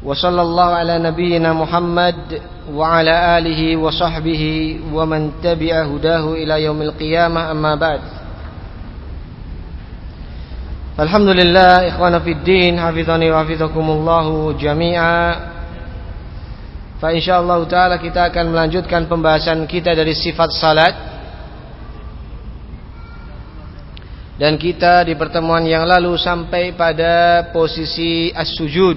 وصلى الله على نبينا محمد وعلى آله وصحبه ومن تبع هداه إلى يوم القيامة أما بعد الحمد لله إخوانا في الدين حفظني وحفظكم الله جميعا فإن شاء الله تعالى kita akan melanjutkan pembahasan kita dari sifat salat dan kita di pertemuan yang lalu sampai pada posisi as-sujud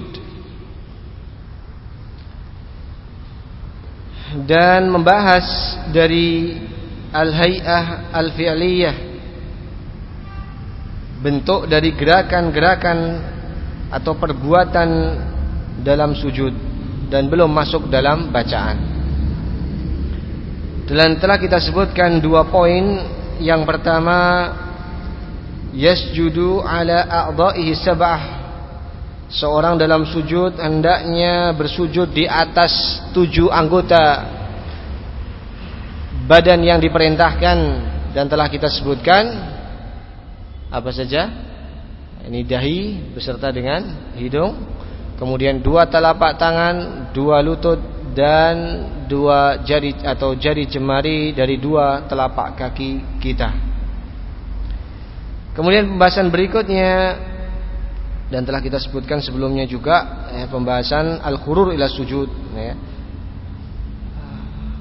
dan membahas dari al-hay'ah al-fi'liyah bentuk dari gerakan-gerakan atau perbuatan dalam sujud dan belum masuk dalam bacaan. Dan telah kita sebutkan dua poin. Yang pertama yasjudu ala a'dha'ihi sab'ah Seorang dalam sujud hendaknya bersujud di atas tujuh anggota badan yang diperintahkan dan telah kita sebutkan apa saja? Ini dahi beserta dengan hidung, kemudian dua telapak tangan, dua lutut dan dua jari atau jari jemari dari dua telapak kaki kita. Kemudian pembahasan berikutnya dan telah kita sebutkan sebelumnya juga eh, pembahasan al-khurur ila sujud ya.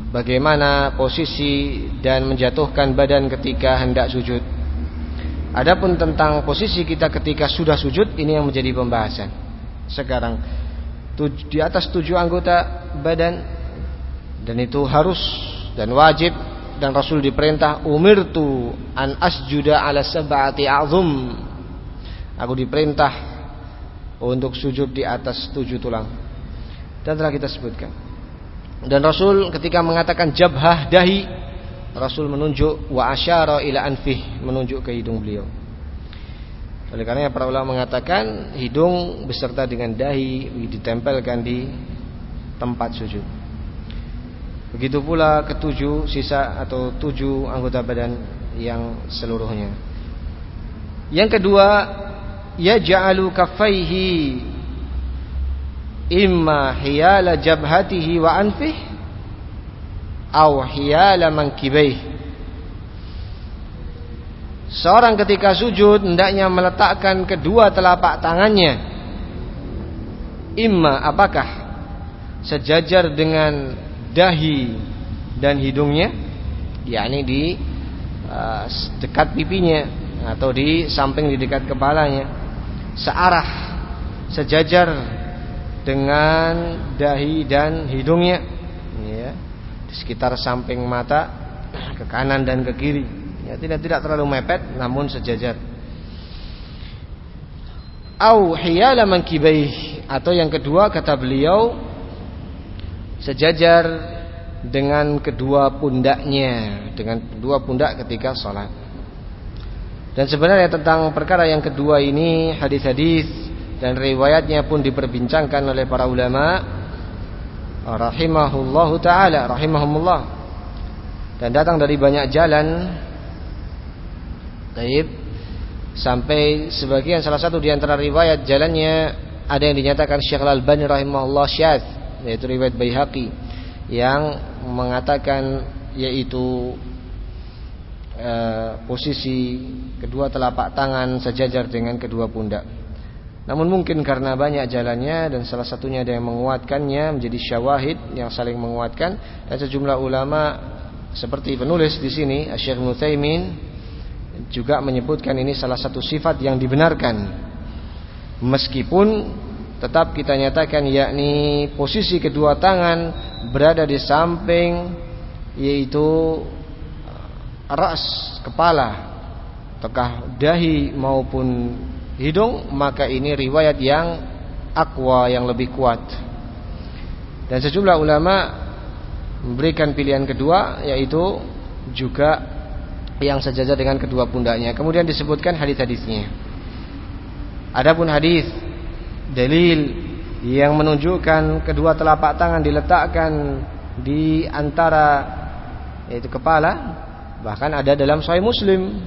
Bagaimana posisi dan menjatuhkan badan ketika hendak sujud. Adapun tentang posisi kita ketika sudah sujud ini yang menjadi pembahasan. Sekarang di atas tujuh anggota badan dan itu harus dan wajib dan Rasul diperintah umirtu an asjuda ala sab'ati azum. Aku diperintah untuk sujud di atas tujuh tulang. Dan telah kita sebutkan. Dan Rasul ketika mengatakan jabhah dahi, Rasul menunjuk wa asyara ila anfih, menunjuk ke hidung beliau. Oleh karena para ulama mengatakan hidung beserta dengan dahi ditempelkan di tempat sujud. Begitu pula ketujuh sisa atau tujuh anggota badan yang seluruhnya. Yang kedua yaj'alu kaffaihi imma hiyala jabhatihi wa anfih aw hiyala mankibaih. Seorang ketika sujud hendaknya meletakkan kedua telapak tangannya. Imma apakah sejajar dengan dahi dan hidungnya? Yakni di uh, dekat pipinya atau di samping di dekat kepalanya searah sejajar dengan dahi dan hidungnya. Ya di sekitar samping mata ke kanan dan ke kiri. Ya tidak tidak terlalu mepet namun sejajar. Au hiyala mankibaih. Atau yang kedua kata beliau sejajar dengan kedua pundaknya dengan kedua pundak ketika sholat dan sebenarnya tentang perkara yang kedua ini hadis-hadis dan riwayatnya pun diperbincangkan oleh para ulama. Rahimahullahu taala rahimahumullah. Dan datang dari banyak jalan. Taib. Sampai sebagian salah satu di antara riwayat jalannya ada yang dinyatakan Syekh Al-Albani rahimahullah syadz yaitu riwayat Baihaqi yang mengatakan yaitu e, posisi kedua telapak tangan sejajar dengan kedua pundak. Namun mungkin karena banyak jalannya dan salah satunya ada yang menguatkannya menjadi syawahid yang saling menguatkan dan sejumlah ulama seperti penulis di sini Syekh Mutsaimin juga menyebutkan ini salah satu sifat yang dibenarkan. Meskipun tetap kita nyatakan yakni posisi kedua tangan berada di samping yaitu ras kepala ataukah dahi maupun hidung maka ini riwayat yang akwa yang lebih kuat Dan sejumlah ulama memberikan pilihan kedua yaitu juga yang sejajar dengan kedua pundaknya. Kemudian disebutkan hadis-hadisnya. Adapun hadis dalil yang menunjukkan kedua telapak tangan diletakkan di antara yaitu kepala bahkan ada dalam Sahih Muslim.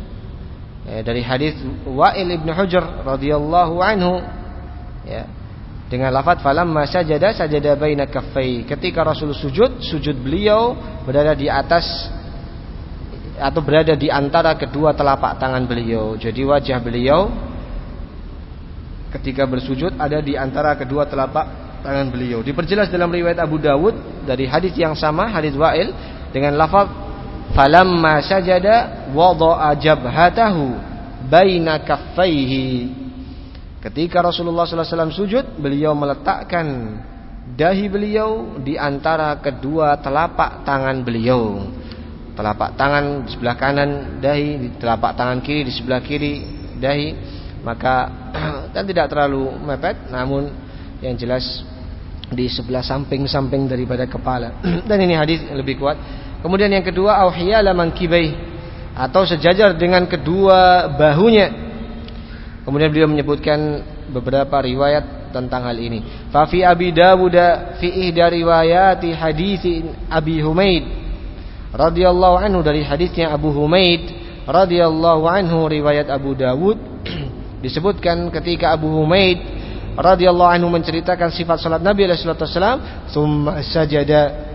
Ya, dari hadis Wa'il ibn Hujr radhiyallahu anhu. Ya dengan lafaz falamma sajada sajada baina kaffai. Ketika Rasul sujud sujud beliau berada di atas atau berada di antara kedua telapak tangan beliau. Jadi wajah beliau ketika bersujud ada di antara kedua telapak tangan beliau. Diperjelas dalam riwayat Abu Dawud dari hadis yang sama hadis Wa'il dengan lafaz falamma sajada wada'a jabhatahu baina kaffaihi Ketika Rasulullah SAW sujud, beliau meletakkan dahi beliau di antara kedua telapak tangan beliau. Telapak tangan di sebelah kanan dahi, di telapak tangan kiri di sebelah kiri dahi. Maka dan tidak terlalu mepet, namun yang jelas di sebelah samping-samping daripada kepala. dan ini hadis lebih kuat. Kemudian yang kedua, auhiyala mankibai. Atau sejajar dengan kedua bahunya. Kemudian beliau menyebutkan beberapa riwayat tentang hal ini. Fa fi Abi Dawud fi ihda riwayati hadis Abi Humaid. Radhiyallahu anhu dari hadisnya Abu Humaid radhiyallahu anhu riwayat Abu Dawud. Disebutkan ketika Abu Humaid radhiyallahu anhu menceritakan sifat salat Nabi alaihi wasallam, "Tsumma sajada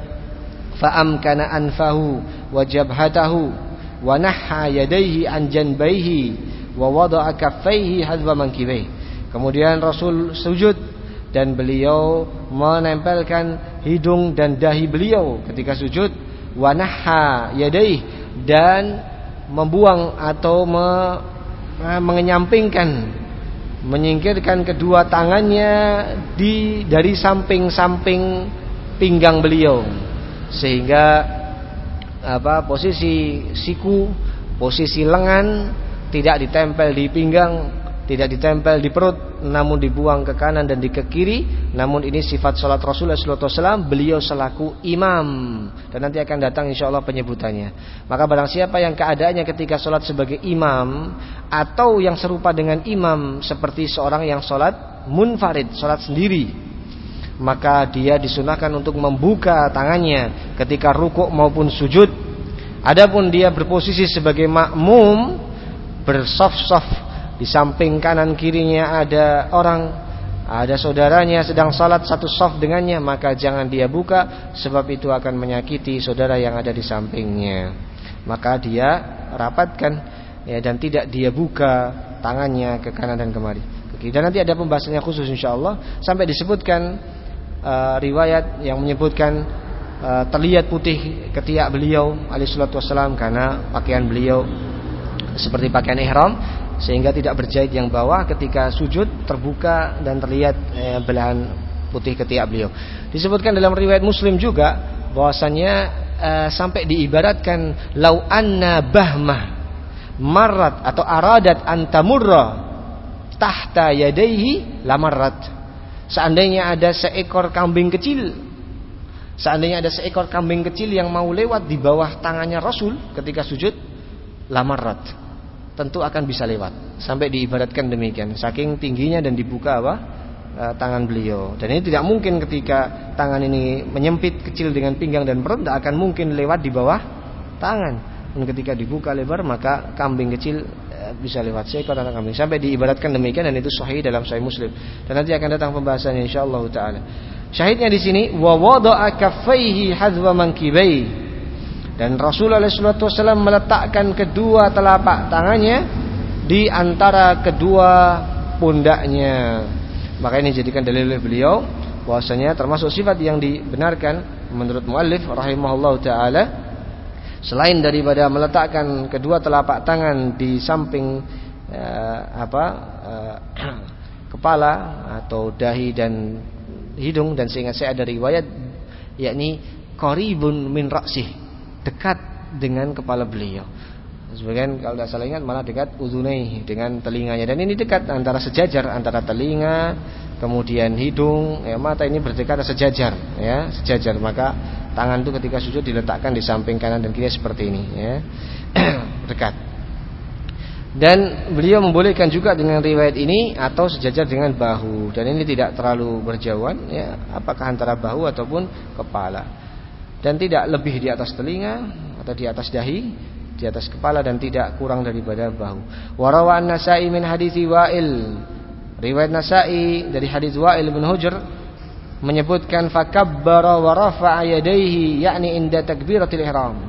jabhatahu wa nahha yadayhi an janbayhi wa wada'a kaffaihi hadwa mankibaihi. Kemudian Rasul sujud dan beliau menempelkan hidung dan dahi beliau ketika sujud wa nahha yadayhi dan membuang atau me, mengenyampingkan menyingkirkan kedua tangannya di dari samping-samping pinggang beliau sehingga apa posisi siku posisi lengan tidak ditempel di pinggang, tidak ditempel di perut, namun dibuang ke kanan dan di ke kiri. Namun ini sifat salat Rasulullah SAW, beliau selaku imam dan nanti akan datang insya Allah penyebutannya. Maka barang siapa yang keadaannya ketika salat sebagai imam atau yang serupa dengan imam seperti seorang yang salat munfarid, salat sendiri, maka dia disunahkan untuk membuka tangannya ketika rukuk maupun sujud. Adapun dia berposisi sebagai makmum bersof-sof di samping kanan kirinya ada orang ada saudaranya sedang salat satu soft dengannya maka jangan dia buka sebab itu akan menyakiti saudara yang ada di sampingnya. Maka dia rapatkan ya dan tidak dia buka tangannya ke kanan dan kemari. Dan nanti ada pembahasannya khusus insyaallah sampai disebutkan uh, riwayat yang menyebutkan uh, terlihat putih ketiak beliau alaihi wassalam karena pakaian beliau seperti pakaian ihram sehingga tidak berjahit yang bawah ketika sujud terbuka dan terlihat eh, belahan putih ketiak beliau. Disebutkan dalam riwayat Muslim juga bahwasanya eh, sampai diibaratkan lau anna bahmah marat atau aradat antamurra tahta yadaihi lamarat. Seandainya ada seekor kambing kecil. Seandainya ada seekor kambing kecil yang mau lewat di bawah tangannya Rasul ketika sujud lamarat tentu akan bisa lewat. Sampai diibaratkan demikian. Saking tingginya dan dibuka apa? E, tangan beliau. Dan ini tidak mungkin ketika tangan ini menyempit kecil dengan pinggang dan perut tidak akan mungkin lewat di bawah tangan. Dan ketika dibuka lebar maka kambing kecil bisa lewat seekor anak kambing. Sampai diibaratkan demikian dan itu sahih dalam sahih muslim. Dan nanti akan datang pembahasannya insyaallah taala. Syahidnya di sini wa wada'a kaffaihi hadzwa mankibaihi dan Rasulullah SAW meletakkan kedua telapak tangannya di antara kedua pundaknya. Maka ini jadikan dalil oleh beliau bahwasanya termasuk sifat yang dibenarkan menurut muallif rahimahullah taala selain daripada meletakkan kedua telapak tangan di samping eh, apa eh, kepala atau dahi dan hidung dan sehingga saya ada riwayat yakni qaribun min ra'sih dekat dengan kepala beliau. Sebagian kalau tidak salah ingat malah dekat uzunai dengan telinganya dan ini dekat antara sejajar antara telinga kemudian hidung, ya, mata ini berdekat sejajar, ya, sejajar. Maka tangan itu ketika sujud diletakkan di samping kanan dan kiri seperti ini, ya, dekat. Dan beliau membolehkan juga dengan riwayat ini atau sejajar dengan bahu dan ini tidak terlalu berjauhan, ya, apakah antara bahu ataupun kepala. Dan tidak lebih di atas telinga atau di atas dahi, di atas kepala dan tidak kurang daripada bahu. Warawan Nasai min hadithi Wa'il Riwayat Nasai dari hadis Wa'il bin Hujr menyebutkan fakabbara wa rafa'a yadayhi yakni inda takbiratil ihram.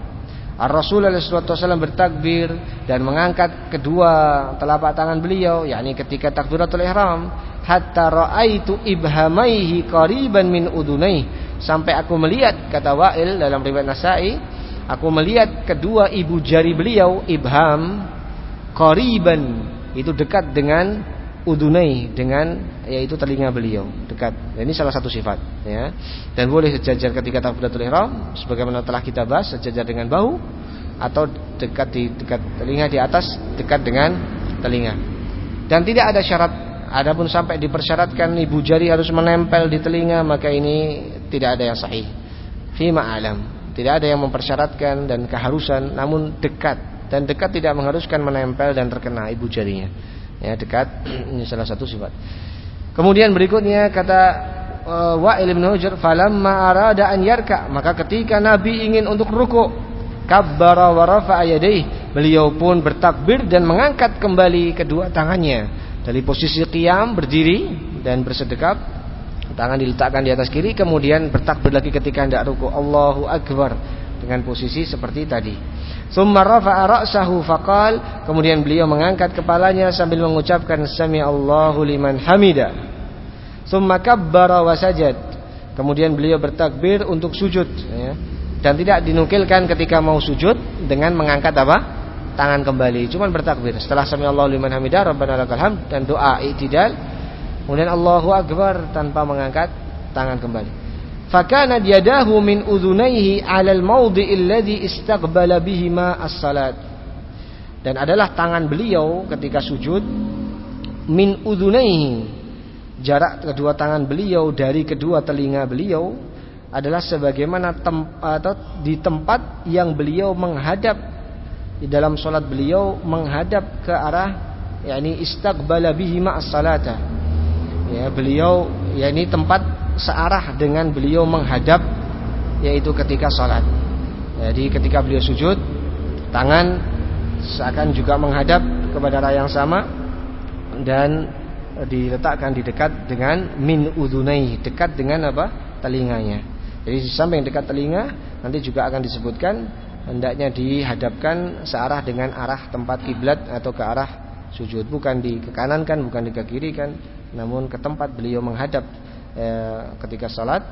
Ar-Rasul SAW bertakbir dan mengangkat kedua telapak tangan beliau yakni ketika takbiratul ihram hatta ra'aitu ibhamaihi qariban min udunai sampai aku melihat kata Wa'il dalam riwayat Nasai aku melihat kedua ibu jari beliau ibham qariban itu dekat dengan udunai dengan yaitu telinga beliau dekat. Ini salah satu sifat ya. Dan boleh sejajar ketika takbiratul ihram sebagaimana telah kita bahas sejajar dengan bahu atau dekat di dekat telinga di atas dekat dengan telinga. Dan tidak ada syarat adapun sampai dipersyaratkan ibu jari harus menempel di telinga maka ini tidak ada yang sahih. Fima alam. Tidak ada yang mempersyaratkan dan keharusan namun dekat dan dekat tidak mengharuskan menempel dan terkena ibu jarinya ya dekat. Ini salah satu sifat. Kemudian berikutnya kata uh, Wa'il bin Hujr falamma arada yarka. Maka ketika Nabi ingin untuk ruku kabbara wa rafa'a beliau pun bertakbir dan mengangkat kembali kedua tangannya. Dari posisi qiyam berdiri dan bersedekap tangan diletakkan di atas kiri kemudian bertakbir lagi ketika hendak ruku Allahu akbar dengan posisi seperti tadi kemudian beliau mengangkat kepalanya sambil mengucapkan sami Allahu liman hamida. Kemudian beliau bertakbir untuk sujud ya. Dan tidak dinukilkan ketika mau sujud dengan mengangkat apa? Tangan kembali, cuman bertakbir. Setelah sami Allahu liman hamida rabbana lakal hamd dan doa i'tidal. Kemudian Allahu akbar tanpa mengangkat tangan kembali. Fakana yadahu min udhunaihi 'ala al-mawdi' alladhi bihima as-salat. Dan adalah tangan beliau ketika sujud min udhunaihi. Jarak kedua tangan beliau dari kedua telinga beliau adalah sebagaimana tem atau di tempat yang beliau menghadap di dalam solat beliau menghadap ke arah yakni istaqbala bihima as-salata. Ya, beliau yakni tempat searah dengan beliau menghadap yaitu ketika sholat. Jadi ketika beliau sujud, tangan seakan juga menghadap kepada arah yang sama dan diletakkan di dekat dengan min udunai, dekat dengan apa? telinganya. Jadi di samping dekat telinga nanti juga akan disebutkan hendaknya dihadapkan searah dengan arah tempat kiblat atau ke arah sujud, bukan di ke kanan kan, bukan di ke kiri kan, namun ke tempat beliau menghadap ketika sholat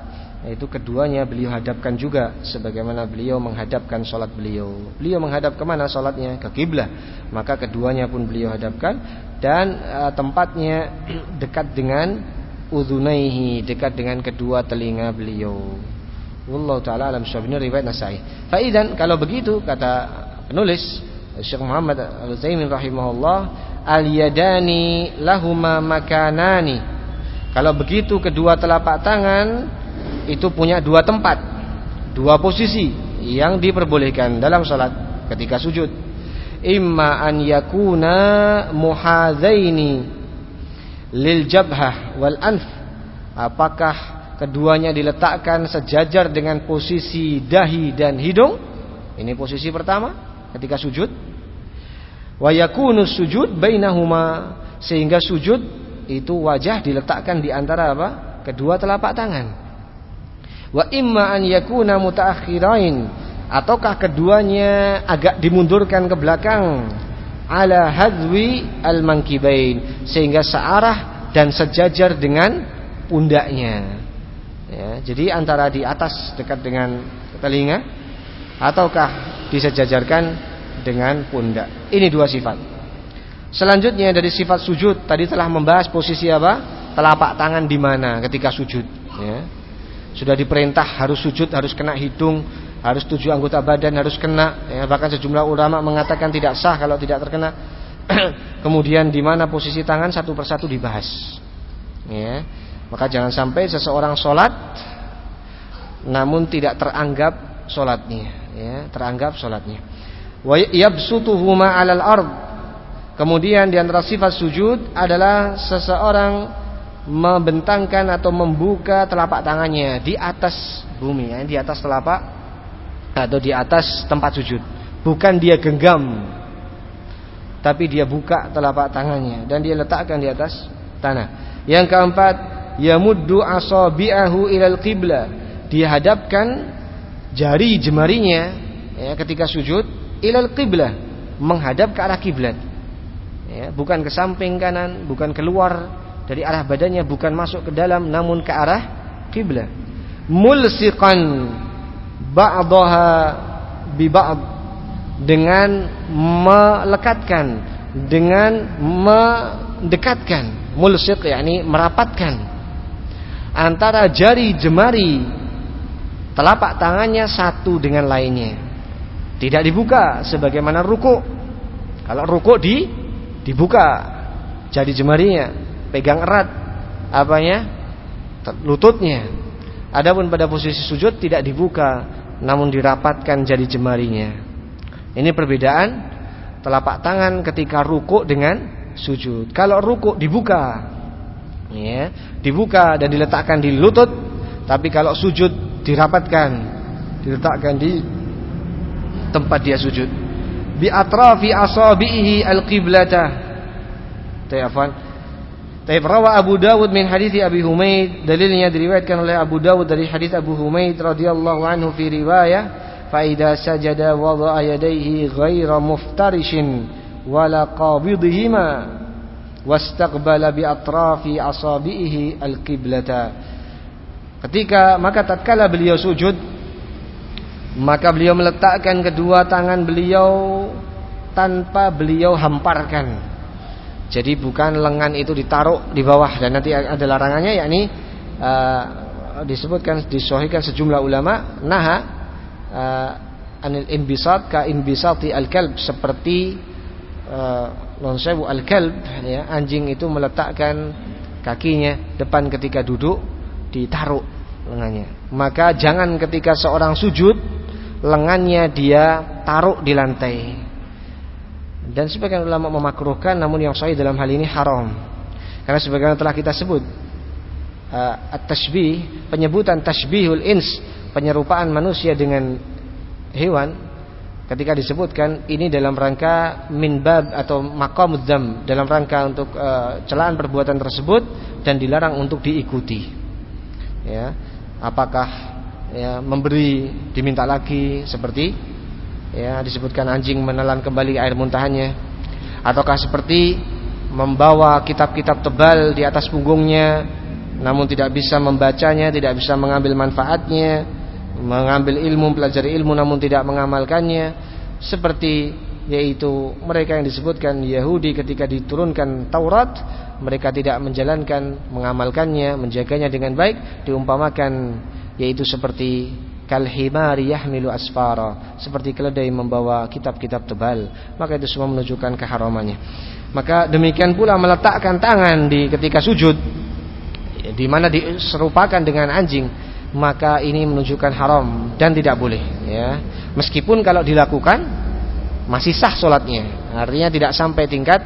itu keduanya beliau hadapkan juga sebagaimana beliau menghadapkan sholat beliau. Beliau menghadap ke mana sholatnya ke kiblah maka keduanya pun beliau hadapkan dan uh, tempatnya dekat dengan udhunaihi dekat dengan kedua telinga beliau. Wallahu taala alam syabini riwayat Nasai. Faidan kalau begitu kata penulis Syekh Muhammad Al-Utsaimin rahimahullah al-yadani lahuma makanani kalau begitu kedua telapak tangan itu punya dua tempat, dua posisi yang diperbolehkan dalam salat ketika sujud. Imma an yakuna muhadzaini lil jabhah wal anf. Apakah keduanya diletakkan sejajar dengan posisi dahi dan hidung? Ini posisi pertama ketika sujud. Wa yakunu sujud bainahuma sehingga sujud itu wajah diletakkan di antara apa? Kedua telapak tangan. Wa imma an yakuna mutaakhirain ataukah keduanya agak dimundurkan ke belakang ala hadwi al mankibain sehingga searah dan sejajar dengan pundaknya. Ya, jadi antara di atas dekat dengan telinga ataukah disejajarkan dengan pundak. Ini dua sifat. Selanjutnya dari sifat sujud tadi telah membahas posisi apa? Telapak tangan di mana ketika sujud. Ya. Sudah diperintah harus sujud, harus kena hidung, harus tujuh anggota badan harus kena. Ya. Bahkan sejumlah ulama mengatakan tidak sah kalau tidak terkena. Kemudian di mana posisi tangan satu persatu dibahas. Ya. Maka jangan sampai seseorang sholat namun tidak teranggap sholatnya, ya, teranggap sholatnya. Wa yabsutuhuma 'alal ard. Kemudian di antara sifat sujud adalah seseorang membentangkan atau membuka telapak tangannya di atas bumi, ya, di atas telapak atau di atas tempat sujud. Bukan dia genggam, tapi dia buka telapak tangannya dan dia letakkan di atas tanah. Yang keempat, yamuddu asabi'ahu ilal qibla dia hadapkan jari jemarinya ya, ketika sujud ilal qiblah menghadap ke arah kiblat ya, bukan ke samping kanan bukan keluar dari arah badannya bukan masuk ke dalam namun ke arah kiblat mulsiqan ba'daha bi ba'd dengan melekatkan dengan mendekatkan mulsiq yakni merapatkan antara jari jemari telapak tangannya satu dengan lainnya. Tidak dibuka sebagaimana ruku. Kalau ruku di dibuka jari jemarinya, pegang erat apanya? lututnya. Adapun pada posisi sujud tidak dibuka namun dirapatkan jari jemarinya. Ini perbedaan telapak tangan ketika ruku dengan sujud. Kalau ruku dibuka ya, dibuka dan diletakkan di lutut, tapi kalau sujud dirapatkan diletakkan di tempat dia sujud atrafi asabihi alqiblata tayafan Taib rawa Abu Dawud min hadis Abi Humaid dalilnya diriwayatkan oleh Abu Dawud dari hadis Abu Humaid radhiyallahu anhu fi riwayah fa idza sajada wada'a yadayhi ghaira muftarishin wala qabidihima wastaqbala bi atrafi asabihi alqiblata Ketika maka tatkala beliau sujud maka beliau meletakkan kedua tangan beliau tanpa beliau hamparkan. Jadi bukan lengan itu ditaruh di bawah dan nanti ada larangannya yakni uh, disebutkan disohikan sejumlah ulama naha uh, anil imbisat ka imbisati al-kalb seperti uh, al-kalb ya anjing itu meletakkan kakinya depan ketika duduk ditaruh lengannya. Maka jangan ketika seorang sujud lengannya dia taruh di lantai. Dan sebagian ulama memakruhkan namun yang sahih dalam hal ini haram. Karena sebagaimana telah kita sebut uh, at-tashbih, penyebutan tashbihul ins, penyerupaan manusia dengan hewan ketika disebutkan ini dalam rangka minbab atau maqamudzam dalam rangka untuk uh, celaan perbuatan tersebut dan dilarang untuk diikuti ya apakah ya memberi diminta lagi seperti ya disebutkan anjing menelan kembali air muntahannya. Ataukah seperti membawa kitab-kitab tebal di atas punggungnya namun tidak bisa membacanya tidak bisa mengambil manfaatnya mengambil ilmu pelajari ilmu namun tidak mengamalkannya. Seperti yaitu mereka yang disebutkan Yahudi ketika diturunkan Taurat mereka tidak menjalankan mengamalkannya menjaganya dengan baik diumpamakan yaitu seperti kalhimari yahmilu asfara seperti keledai membawa kitab-kitab tebal. Maka itu semua menunjukkan keharamannya. Maka demikian pula meletakkan tangan di ketika sujud di mana diserupakan dengan anjing maka ini menunjukkan haram dan tidak boleh ya. Meskipun kalau dilakukan masih sah sholatnya artinya tidak sampai tingkat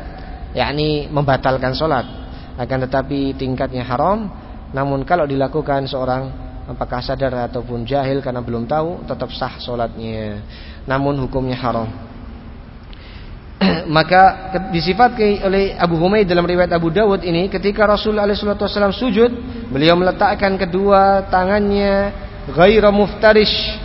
yakni membatalkan sholat akan tetapi tingkatnya haram namun kalau dilakukan seorang apakah sadar ataupun jahil karena belum tahu tetap sah sholatnya. Namun hukumnya haram. Maka disifatkan oleh Abu Humaid dalam riwayat Abu Dawud ini ketika Rasulullah SAW sujud beliau meletakkan kedua tangannya gairah muftarish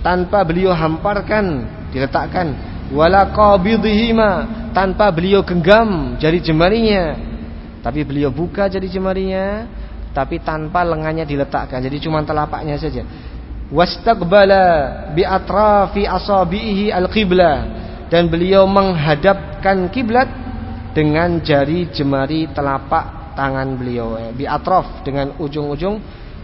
tanpa beliau hamparkan diletakkan. Wala qabidhihima tanpa beliau genggam jari jemarinya. Tapi beliau buka jari jemarinya tapi tanpa lengannya diletakkan. Jadi cuma telapaknya saja. Wastaqbala bi atrafi asabihi alqibla. Dan beliau menghadapkan kiblat dengan jari jemari telapak tangan beliau. Eh, bi atraf dengan ujung-ujung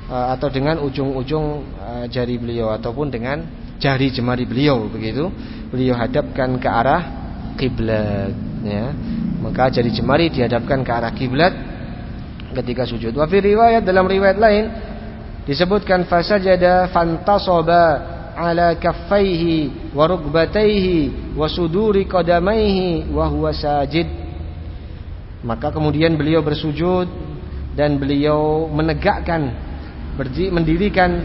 eh, atau dengan ujung-ujung eh, jari beliau. Ataupun dengan jari jemari beliau begitu. Beliau hadapkan ke arah kiblat ya. Maka jari jemari dihadapkan ke arah kiblat ketika sujud. Wa fi riwayat dalam riwayat lain disebutkan fasajada fantasaba ala kaffaihi wa rukbataihi wa suduri qadamaihi wa huwa sajid. Maka kemudian beliau bersujud dan beliau menegakkan mendirikan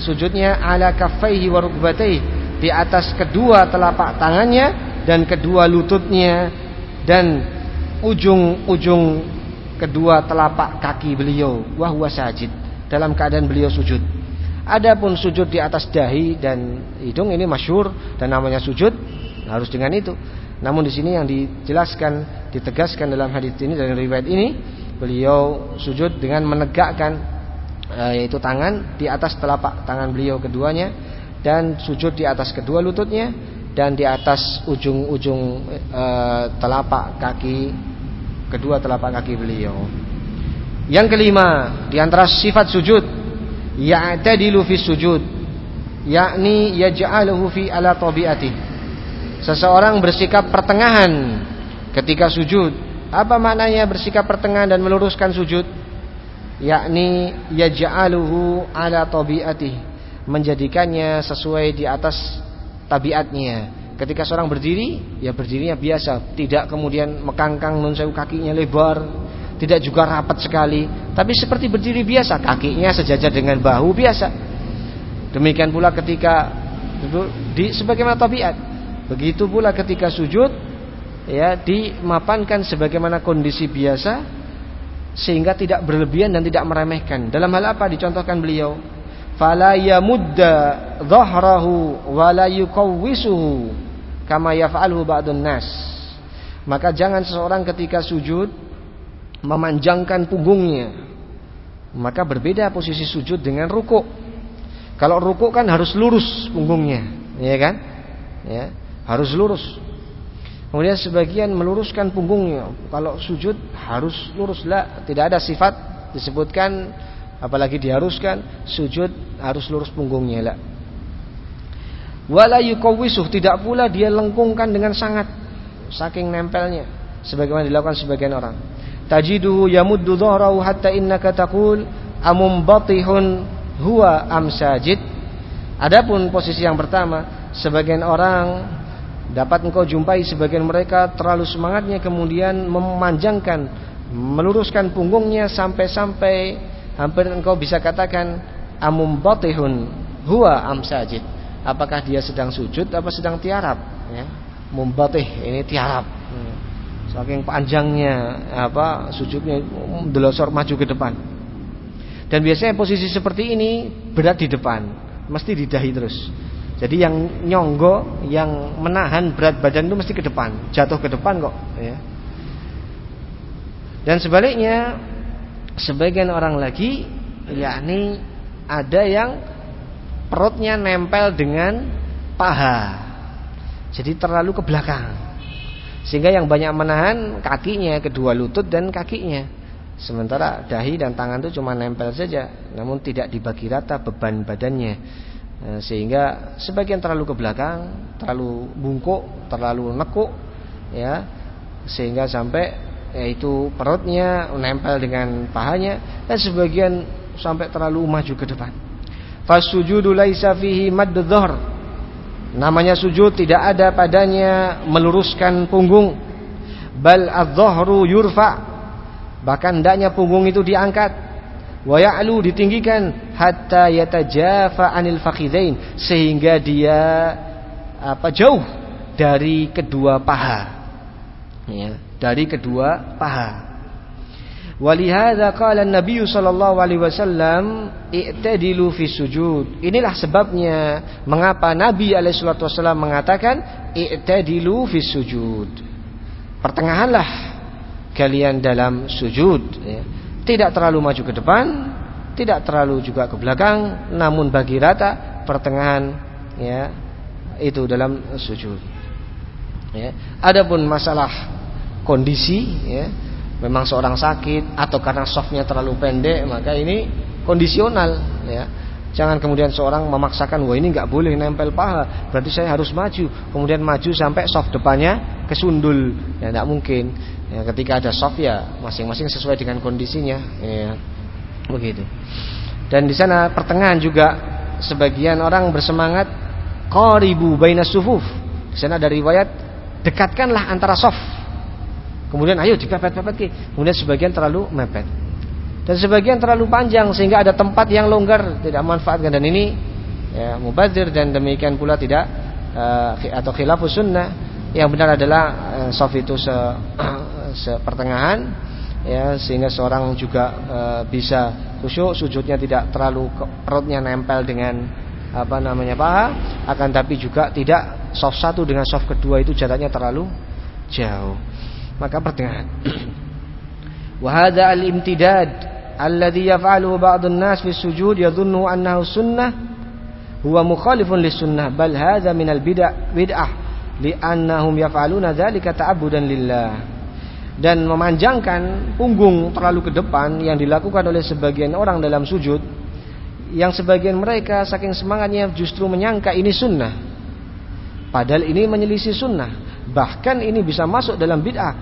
sujudnya ala kaffaihi wa rukbataihi di atas kedua telapak tangannya dan kedua lututnya dan ujung-ujung kedua telapak kaki beliau wahwa sajid dalam keadaan beliau sujud. Adapun sujud di atas dahi dan hidung ini masyur dan namanya sujud harus dengan itu. Namun di sini yang dijelaskan, ditegaskan dalam hadis ini dan riwayat ini, beliau sujud dengan menegakkan eh, yaitu tangan di atas telapak tangan beliau keduanya dan sujud di atas kedua lututnya dan di atas ujung-ujung e, telapak kaki kedua telapak kaki beliau. Yang kelima, di antara sifat sujud, ya'tadilu fi sujud, yakni yaj'aluhu fi ala tabi'ati. Seseorang bersikap pertengahan ketika sujud. Apa maknanya bersikap pertengahan dan meluruskan sujud? Yakni yaj'aluhu ala tabi'ati, menjadikannya sesuai di atas tabiatnya. Ketika seorang berdiri, ya berdirinya biasa, tidak kemudian mekangkang nun sewu kakinya lebar, tidak juga rapat sekali, tapi seperti berdiri biasa, kakinya sejajar dengan bahu biasa. Demikian pula ketika di sebagaimana tabiat. Begitu pula ketika sujud ya dimapankan sebagaimana kondisi biasa sehingga tidak berlebihan dan tidak meremehkan. Dalam hal apa dicontohkan beliau? fala yamudda dhahrahu wa la yukawwisuhu kama yaf'aluhu ba'dun nas. Maka jangan seseorang ketika sujud memanjangkan punggungnya. Maka berbeda posisi sujud dengan ruku kalau ruku kan harus lurus punggungnya ya kan? Ya harus lurus. Kemudian sebagian meluruskan punggungnya. Kalau sujud harus lurus lah tidak ada sifat disebutkan apalagi diharuskan sujud harus lurus punggungnya lah wala yukawwisuh. Tidak pula dia lengkungkan dengan sangat. Saking nempelnya. Sebagaimana dilakukan sebagian orang. Tajiduhu yamuddu dhahrahu hatta innaka taqul amumbatihun huwa amsajid adapun posisi yang pertama sebagian orang dapat engkau jumpai sebagian mereka terlalu semangatnya kemudian memanjangkan meluruskan punggungnya sampai-sampai hampir engkau bisa katakan amum batihun huwa am sajid apakah dia sedang sujud apa sedang tiarap? Ya. Mumbatih ini tiarap. Hmm. saking panjangnya apa sujudnya delosor maju ke depan. Dan biasanya posisi seperti ini berat di depan mesti di dahi terus. Jadi yang nyonggo yang menahan berat badan itu mesti ke depan jatuh ke depan kok ya. Dan sebaliknya Sebagian orang lagi yakni ada yang perutnya nempel dengan paha. Jadi terlalu ke belakang. Sehingga yang banyak menahan kakinya, kedua lutut dan kakinya. Sementara dahi dan tangan itu cuma nempel saja, namun tidak dibagi rata beban badannya. Eh, sehingga sebagian terlalu ke belakang, terlalu bungkuk, terlalu nekuk ya. Sehingga sampai yaitu perutnya menempel dengan pahanya dan sebagian sampai terlalu maju ke depan. Fasujudu laisa fihi madd Namanya sujud tidak ada padanya meluruskan punggung. Bal adh-dhahru yurfa. Bahkan hendaknya punggung itu diangkat. Wa ya'lu ditinggikan hatta yatajafa anil fakhidain sehingga dia apa jauh dari kedua paha. Ya dari kedua paha. Walihada qala Nabi sallallahu alaihi wasallam i'tadilu fi sujud. Inilah sebabnya mengapa Nabi alaihi wasallam mengatakan i'tadilu fi sujud. Pertengahanlah kalian dalam sujud ya. Tidak terlalu maju ke depan, tidak terlalu juga ke belakang, namun bagi rata pertengahan ya itu dalam sujud. Ya. Adapun masalah kondisi ya memang seorang sakit atau karena softnya terlalu pendek maka ini kondisional ya jangan kemudian seorang memaksakan wah ini nggak boleh nempel paha berarti saya harus maju kemudian maju sampai soft depannya kesundul ya tidak mungkin Ya, ketika ada soft ya masing-masing sesuai dengan kondisinya. Ya, begitu. Dan di sana pertengahan juga sebagian orang bersemangat qaribu baina sufuf. Di sana ada riwayat dekatkanlah antara soft. Kemudian ayo dipepet-pepet ke. Kemudian sebagian terlalu mepet. Dan sebagian terlalu panjang sehingga ada tempat yang longgar tidak manfaatkan dan ini ya, mubazir dan demikian pula tidak uh, atau khilafus sunnah yang benar adalah uh, soft itu se sepertengahan ya sehingga seorang juga e, bisa khusyuk sujudnya tidak terlalu perutnya nempel dengan apa namanya paha akan tapi juga tidak soft satu dengan soft kedua itu jaraknya terlalu jauh maka pertengahan. Wa hadha al-imtidad alladhi yaf'aluhu ba'd an-nas fi sujud yadhunnu annahu sunnah huwa mukhalifun lis sunnah. Bal hadha min al-bid'ah bid'ah li'annahum yaf'aluna dzalika ta'abbudan lillah. Dan memanjangkan punggung terlalu ke depan yang dilakukan oleh sebagian orang dalam sujud yang sebagian mereka saking semangatnya justru menyangka ini sunnah. Padahal ini menyelisih sunnah bahkan ini bisa masuk dalam bid'ah.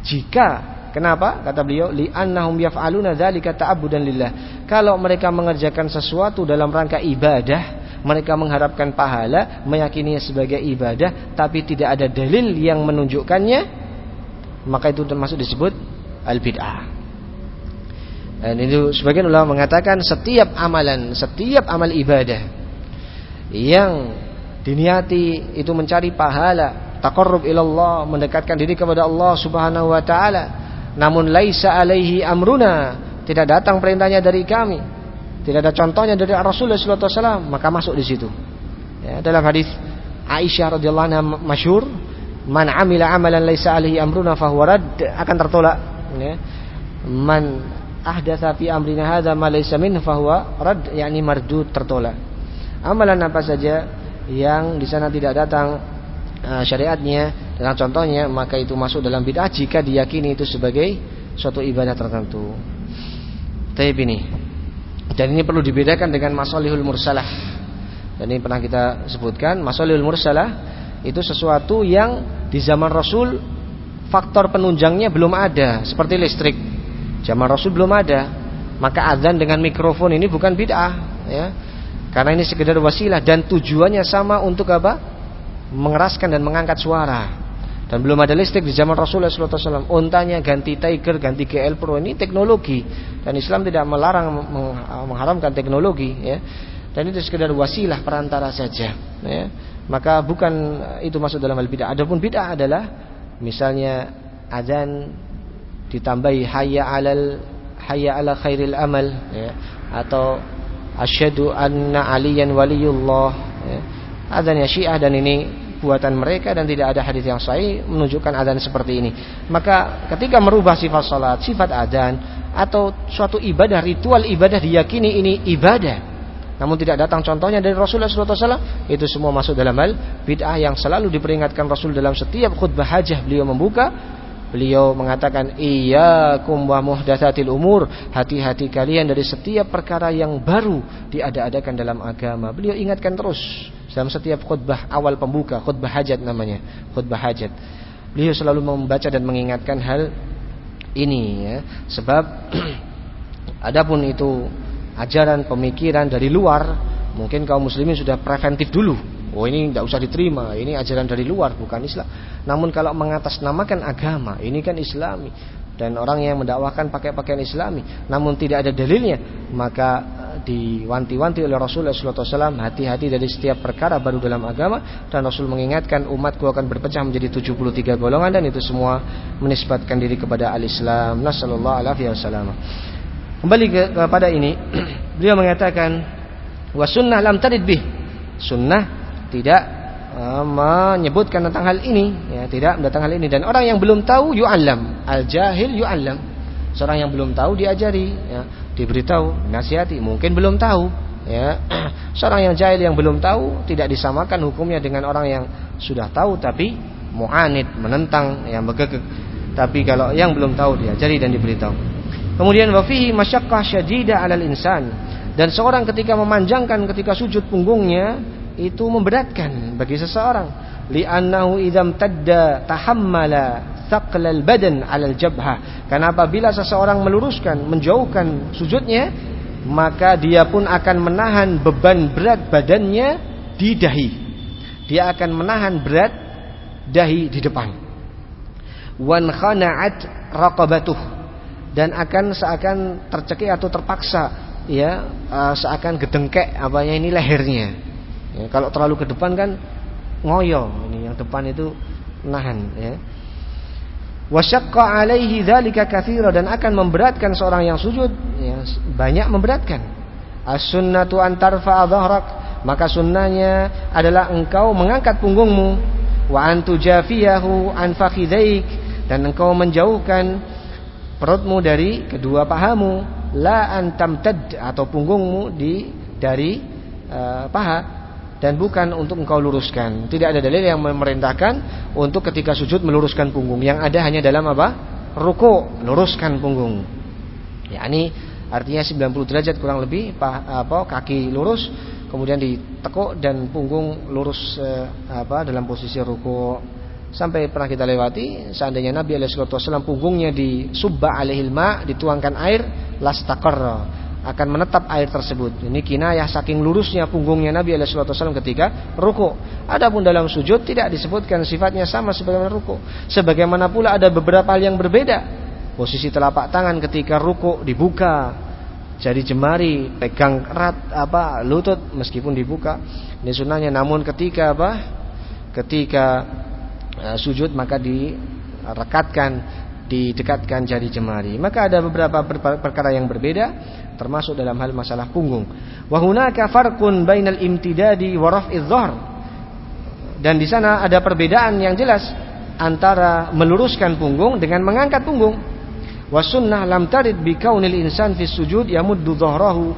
Jika kenapa? Kata beliau li'annahum yaf'aluna dzalika ta'abbudan lillah. Kalau mereka mengerjakan sesuatu dalam rangka ibadah mereka mengharapkan pahala meyakininya sebagai ibadah tapi tidak ada dalil yang menunjukkannya maka itu termasuk disebut al-bid'ah. Dan itu sebagian ulama mengatakan setiap amalan, setiap amal ibadah yang diniati itu mencari pahala, taqarrub ilallah, mendekatkan diri kepada Allah Subhanahu wa taala, namun laisa alaihi amruna, tidak datang perintahnya dari kami, tidak ada contohnya dari Rasulullah sallallahu alaihi wasallam, maka masuk di situ. Ya, dalam hadis Aisyah radhiyallahu anha masyhur man amila amalan laisa alaihi amruna fahuwa rad akan tertolak ya. man ahdatsa fi amrina hadza ma laysa min fahuwa rad yakni mardud tertolak amalan apa saja yang di sana tidak datang syariatnya dengan contohnya maka itu masuk dalam bid'ah jika diyakini itu sebagai suatu ibadah tertentu. Tapi ini dan ini perlu dibedakan dengan masalihul mursalah. Dan ini pernah kita sebutkan masalihul mursalah itu sesuatu yang di zaman Rasul faktor penunjangnya belum ada seperti listrik. Zaman Rasul belum ada. Maka azan dengan mikrofon ini bukan bid'ah ya. Karena ini sekedar wasilah dan tujuannya sama untuk apa? Mengeraskan dan mengangkat suara. Dan belum ada listrik di zaman Rasulullah SAW. Untanya ganti Tiger, ganti GL Pro ini teknologi. Dan Islam tidak melarang mengharamkan teknologi ya. Dan itu sekedar wasilah perantara saja ya maka bukan itu masuk dalam hal bid'ah. Adapun bid'ah adalah misalnya azan ditambahi hayya alal hayya ala khairil amal ya, atau asyhadu anna aliyan waliyullah ya. Azan ya Syiah dan ini buatan mereka dan tidak ada hadis yang sahih menunjukkan azan seperti ini. Maka ketika merubah sifat salat, sifat azan atau suatu ibadah, ritual ibadah diyakini ini ibadah namun tidak datang contohnya dari Rasulullah SAW itu semua masuk dalam hal bid'ah yang selalu diperingatkan Rasul dalam setiap khutbah hajah beliau membuka beliau mengatakan iyyakum wa muhdatsatil umur. Hati-hati kalian dari setiap perkara yang baru diada-adakan dalam agama. Beliau ingatkan terus dalam setiap khutbah awal pembuka khutbah hajat namanya khutbah hajat. Beliau selalu membaca dan mengingatkan hal ini ya. Sebab adapun itu ajaran pemikiran dari luar mungkin kaum muslimin sudah preventif dulu oh ini tidak usah diterima. Ini ajaran dari luar bukan Islam. Namun kalau mengatasnamakan agama ini kan islami. Dan orang yang mendakwahkan pakai pakaian islami namun tidak ada dalilnya maka eh, diwanti-wanti oleh Rasulullah SAW hati-hati dari setiap perkara baru dalam agama. Dan Rasul mengingatkan umatku akan berpecah menjadi 73 golongan dan itu semua menisbatkan diri kepada al-Islam. Nasallallahu alaihi wasallam. Kembali ke, kepada ini, beliau mengatakan wa sunnah lam tarid bih. Sunnah tidak uh, menyebutkan tentang hal ini, ya, tidak tentang hal ini dan orang yang belum tahu yu'allam, al jahil yu'allam. Seorang yang belum tahu diajari, ya, diberitahu, nasihati, mungkin belum tahu, ya. Seorang yang jahil yang belum tahu tidak disamakan hukumnya dengan orang yang sudah tahu tapi mu'anid, menentang, yang begegek. Tapi kalau yang belum tahu diajari dan diberitahu. Kemudian wafihi masyakkah syadida alal insan. Dan seorang ketika memanjangkan ketika sujud punggungnya itu memberatkan bagi seseorang. Li'annahu idam tadda tahammala thaqlal badan 'alal jabhah. Karena apabila seseorang meluruskan, menjauhkan sujudnya, maka dia pun akan menahan beban berat badannya di dahi. Dia akan menahan berat dahi di depan. Wan khana'at raqabatuh dan akan seakan tercekik atau terpaksa ya uh, seakan gedengkek apanya ini lehernya. Ya, kalau terlalu ke depan kan ngoyo ini yang depan itu nahan ya. Alaihi dzalika katsira dan akan memberatkan seorang yang sujud ya, banyak memberatkan. As-sunnatu an maka sunnahnya adalah engkau mengangkat punggungmu wa antu jafiyahu an fakhidaik dan engkau menjauhkan perutmu dari kedua pahamu la antam tad atau punggungmu di dari uh, paha dan bukan untuk engkau luruskan. Tidak ada dalil yang memerintahkan untuk ketika sujud meluruskan punggung. Yang ada hanya dalam apa? Ruku, luruskan punggung. Ya, ini artinya 90 derajat kurang lebih apa kaki lurus kemudian ditekuk dan punggung lurus eh, apa dalam posisi ruku. Sampai pernah kita lewati seandainya Nabi alaihi wasallam punggungnya di subba dituangkan air lastaqarra akan menetap air tersebut. Ini kinayah saking lurusnya punggungnya Nabi SAW ketika ruku. Adapun dalam sujud tidak disebutkan sifatnya sama sebagaimana ruku. Sebagaimana pula ada beberapa hal yang berbeda. Posisi telapak tangan ketika ruku dibuka, jari jemari pegang erat apa lutut meskipun dibuka. Ini sunnahnya. Namun ketika apa? Ketika uh, sujud maka direkatkan didekatkan jari jemari. Maka ada beberapa perkara yang berbeda termasuk dalam hal masalah punggung. Wa hunaka farqun bainal imtidadi wa raf'iz. Dan di sana ada perbedaan yang jelas antara meluruskan punggung dengan mengangkat punggung. Wa sunnah lam tarid bi kaunil insan fi sujud yamuddu dhahrahu.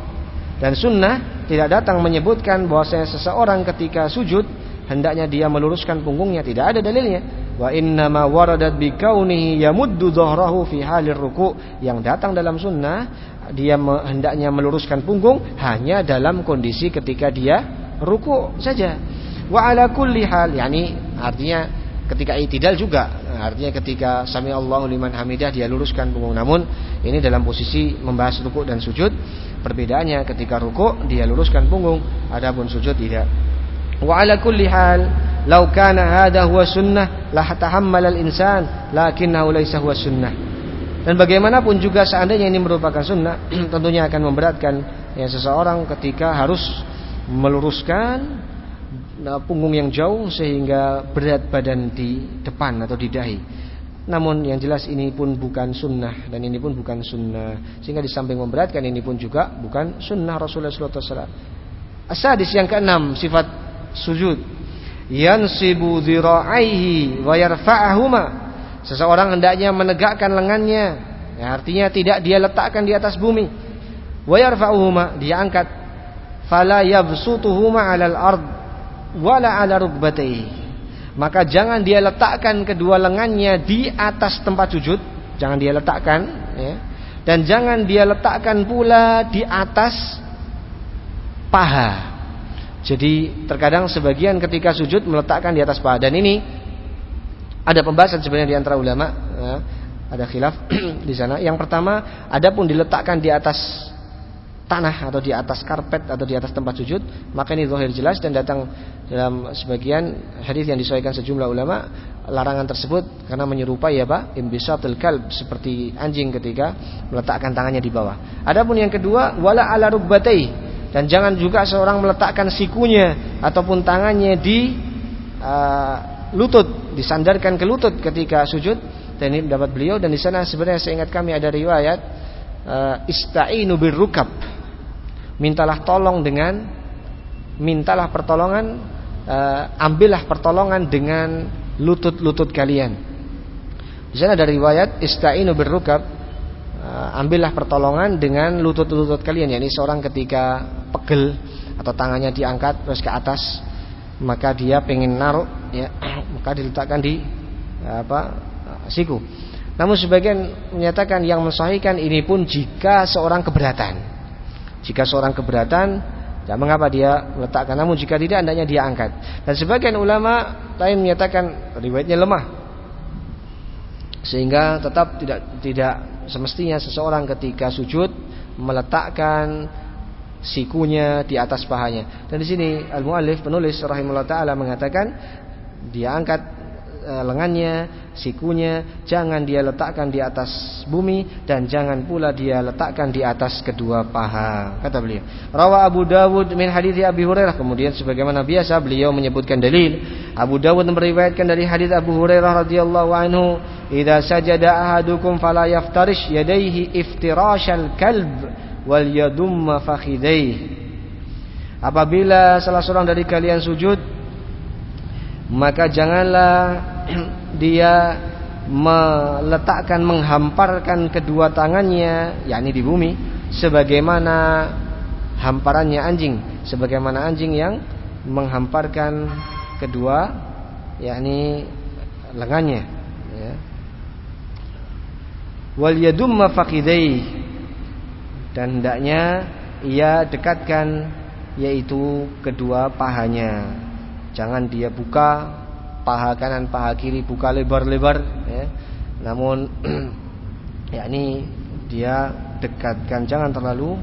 Dan sunnah tidak datang menyebutkan bahwasanya seseorang ketika sujud hendaknya dia meluruskan punggungnya, tidak ada dalilnya. Wa inna ma waradat bi kaunihi yamuddu dhahrahu fi halir ruku. Yang datang dalam sunnah dia hendaknya meluruskan punggung hanya dalam kondisi ketika dia ruku saja. Wa ala kulli hal, yani artinya ketika itidal juga, artinya ketika sami Allahu liman hamidah dia luruskan punggung. Namun ini dalam posisi membahas ruku dan sujud. Perbedaannya ketika ruku dia luruskan punggung, adapun sujud tidak. Wa ala kulli hal, law kana hadha huwa sunnah la tahammal al-insan lakinnahu laysa sunnah. Dan bagaimanapun juga seandainya ini merupakan sunnah, tentunya akan memberatkan ya seseorang ketika harus meluruskan nah, punggung yang jauh sehingga berat badan di depan atau di dahi. Namun yang jelas ini pun bukan sunnah dan ini pun bukan sunnah sehingga di samping memberatkan ini pun juga bukan sunnah Rasulullah SAW. Asadis yang keenam sifat sujud yansibu dhira'aihi wa yarfa'ahuma Seseorang hendaknya menegakkan lengannya. Ya, artinya tidak dia letakkan di atas bumi. Wa yarfa'uhuma, dia angkat. Fala yabsutuhuma 'alal ard wala 'ala rukbatayhi. Maka jangan dia letakkan kedua lengannya di atas tempat sujud, jangan dia letakkan ya. Dan jangan dia letakkan pula di atas paha. Jadi terkadang sebagian ketika sujud meletakkan di atas paha dan ini ada pembahasan sebenarnya di antara ulama, ya, ada khilaf di sana. Yang pertama, adapun diletakkan di atas tanah atau di atas karpet atau di atas tempat sujud, maka ini zahir jelas dan datang dalam sebagian hadis yang disesuaikan sejumlah ulama larangan tersebut karena menyerupai ya Pak imbisatul kalb seperti anjing ketika meletakkan tangannya di bawah. Adapun yang kedua wala ala rukbatai dan jangan juga seorang meletakkan sikunya ataupun tangannya di uh, lutut, disandarkan ke lutut ketika sujud. Dan ini dapat beliau dan di sana sebenarnya ingat kami ada riwayat uh, istainu birrukab. Mintalah tolong dengan mintalah pertolongan uh, ambillah pertolongan dengan lutut-lutut kalian. Di sana ada riwayat istainu birrukab ambillah pertolongan dengan lutut-lutut kalian yakni seorang ketika pegel atau tangannya diangkat terus ke atas maka dia pengen naruh ya maka diletakkan di apa siku. Namun sebagian menyatakan yang mensahihkan ini pun jika seorang keberatan. Jika seorang keberatan, ya mengapa dia meletakkan? Namun jika tidak, hendaknya dia angkat. Dan sebagian ulama lain menyatakan riwayatnya lemah. Sehingga tetap tidak tidak semestinya seseorang ketika sujud meletakkan sikunya di atas pahanya. Dan di sini al-muallif penulis rahimahullah taala mengatakan dia angkat lengannya, sikunya jangan dia letakkan di atas bumi dan jangan pula dia letakkan di atas kedua paha. Kata beliau. Rawa Abu Dawud min hadis Abi Hurairah. Kemudian sebagaimana biasa beliau menyebutkan dalil. Abu Dawud meriwayatkan dari hadis Abu Hurairah radhiyallahu anhu, "Idza sajada ahadukum fala yaftarish yadayhi iftirashal kalb." wal yadumma fakhidai apabila salah seorang dari kalian sujud maka janganlah dia meletakkan menghamparkan kedua tangannya yakni di bumi sebagaimana hamparannya anjing sebagaimana anjing yang menghamparkan kedua yakni lengannya ya. wal fakhidai dan hendaknya ia dekatkan yaitu kedua pahanya. Jangan dia buka paha kanan, paha kiri buka lebar-lebar ya. Namun yakni dia dekatkan jangan terlalu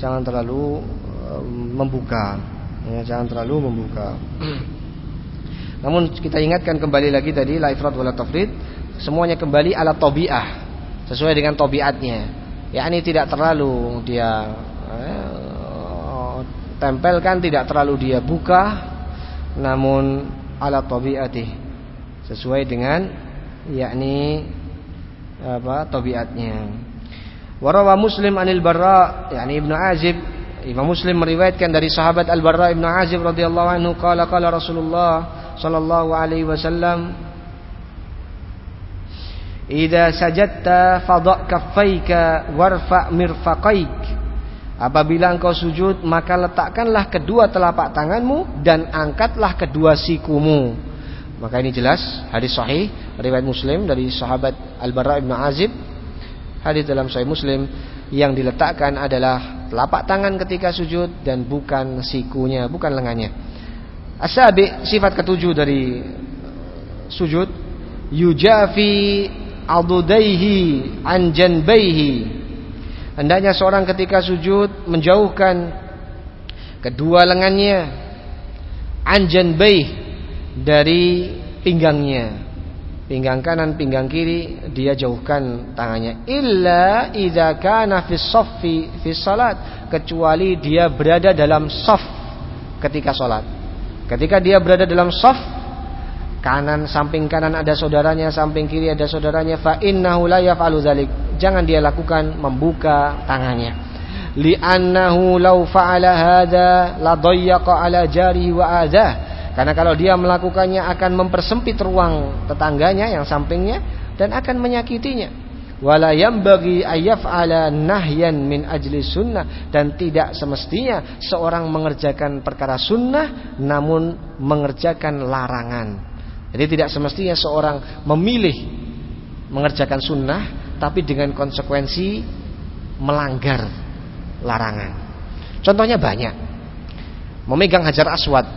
jangan terlalu um, membuka ya, jangan terlalu membuka. Namun kita ingatkan kembali lagi tadi la ifrat wala tafrid semuanya kembali ala tabiah sesuai dengan tabiatnya yakni tidak terlalu dia eh, tempelkan tidak terlalu dia buka namun ala tabiati sesuai dengan yakni apa tabiatnya. Warawa muslim anil barra yakni ibnu azib. Imam Muslim meriwayatkan dari sahabat Al Barra ibnu Azib radhiyallahu anhu qala qala Rasulullah sallallahu alaihi wasallam Idza sajadta fadha kaffaika warfa mirfaqaik. Apabila engkau sujud maka letakkanlah kedua telapak tanganmu dan angkatlah kedua sikumu. Maka ini jelas hadis sahih riwayat Muslim dari sahabat Al-Bara bin Azib. Hadis dalam sahih Muslim yang diletakkan adalah telapak tangan ketika sujud dan bukan sikunya, bukan lengannya. Asabi sifat ketujuh dari sujud yujafi adudaihi an janbaihi hendaknya seorang ketika sujud menjauhkan kedua lengannya an janbaih dari pinggangnya. Pinggang kanan pinggang kiri dia jauhkan tangannya. Illa idza kana fi shaffi fi salat kecuali dia berada dalam shaf ketika salat. Ketika dia berada dalam shaf kanan samping kanan ada saudaranya samping kiri ada saudaranya. Fa innahu la yaf'alu dzalik jangan dia lakukan membuka tangannya. Li'annahu law fa'ala hadza la dayyaqa ala jari wa adha karena kalau dia melakukannya akan mempersempit ruang tetangganya yang sampingnya dan akan menyakitinya. Wala yambagi ayyaf'ala nahyan min ajli sunnah. Dan tidak semestinya seorang mengerjakan perkara sunnah namun mengerjakan larangan jadi tidak semestinya seorang memilih mengerjakan sunnah tapi dengan konsekuensi melanggar larangan. Contohnya banyak. Memegang hajar aswad